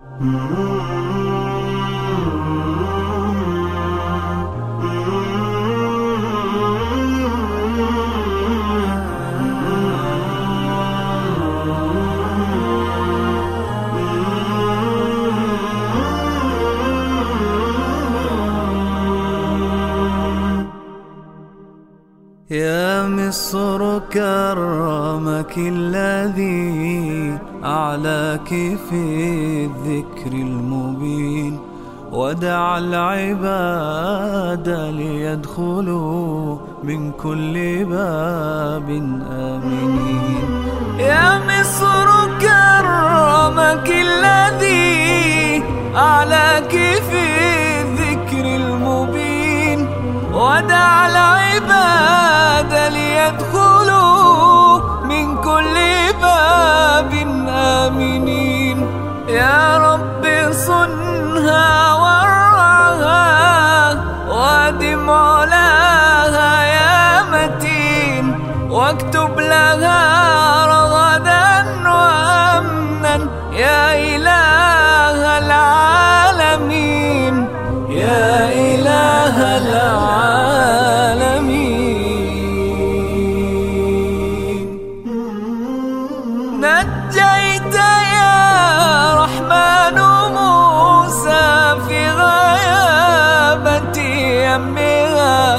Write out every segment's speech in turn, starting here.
ہوں يا مصر كرمك الذي أعلاك في الذكر المبين ودعا العباد ليدخلوا من كل باب آمنين. يا مصر كرمك الذي أعلاك في الذكر المبين ودعا كل باب آمنين نجيت يا رحمن موسى في غيابة يمها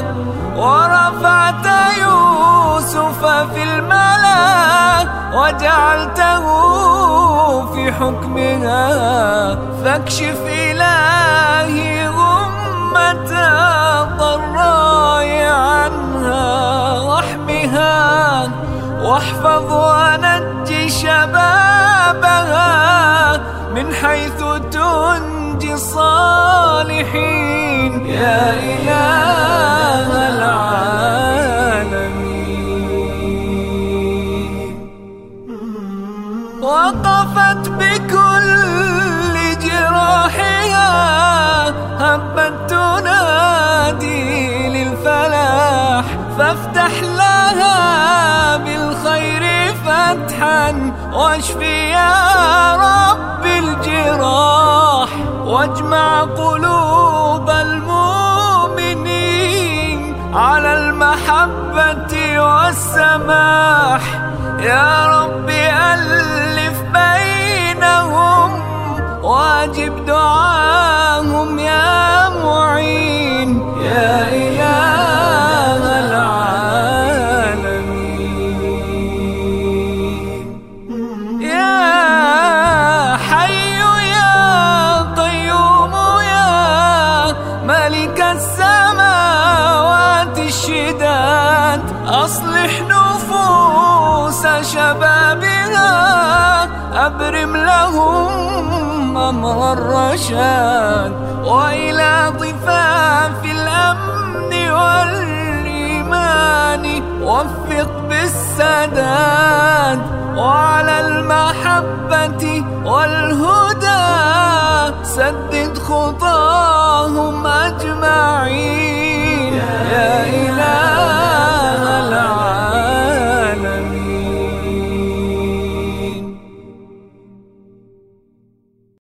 ورفعت يوسف في الملا وجعلته في حكمها فاكشف إلهي غمة الضراء عنها واحمها واحفظ ونجي شبابها من حيث تنجي الصالحين. يا إله العالمين. وقفت بكل جراحها، هبت تنادي للفلاح، فافتح لها الحن واشفي يا رب الجراح، واجمع قلوب المؤمنين على المحبة والسماح. يا رب ألف بينهم واجب السماوات الشداد. أصلح نفوس شبابها، أبرم لهم أمر الرشاد. وإلى ضفاف الأمن والإيمان، وفق بالسداد. وعلى المحبة والهدى سدد خطاهم أجمعين. يا إله